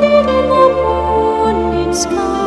floating in the morning sky.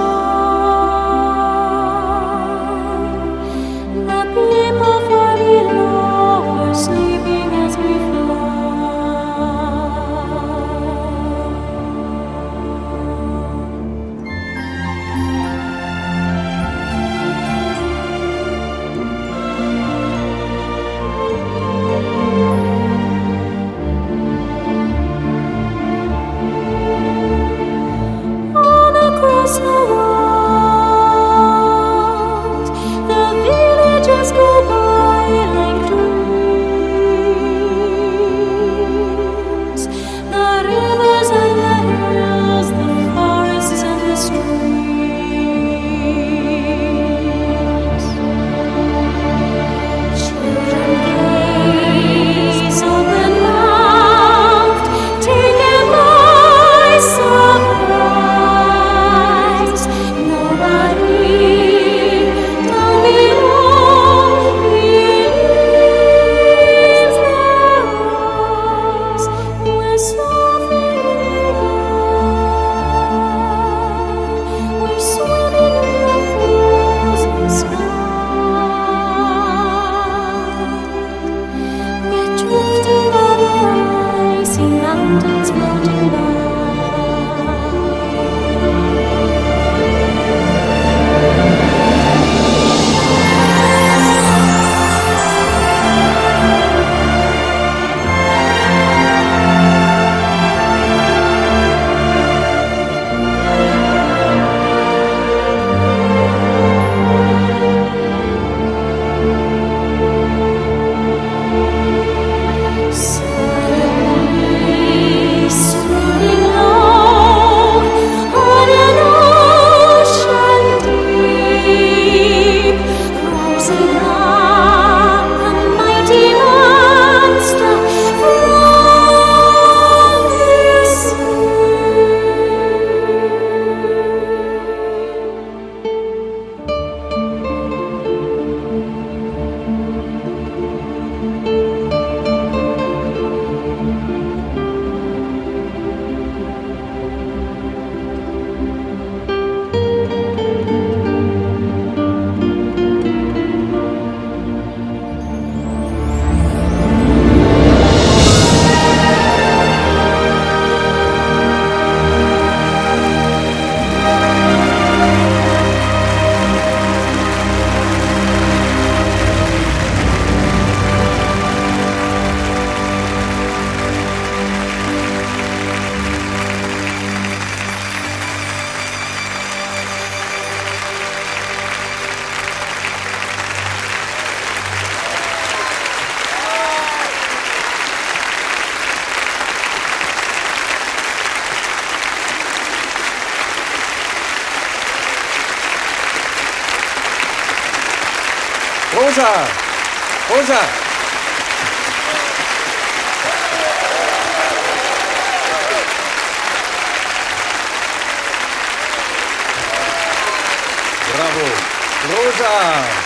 Rosa! Rosa! Bravo! Rosa!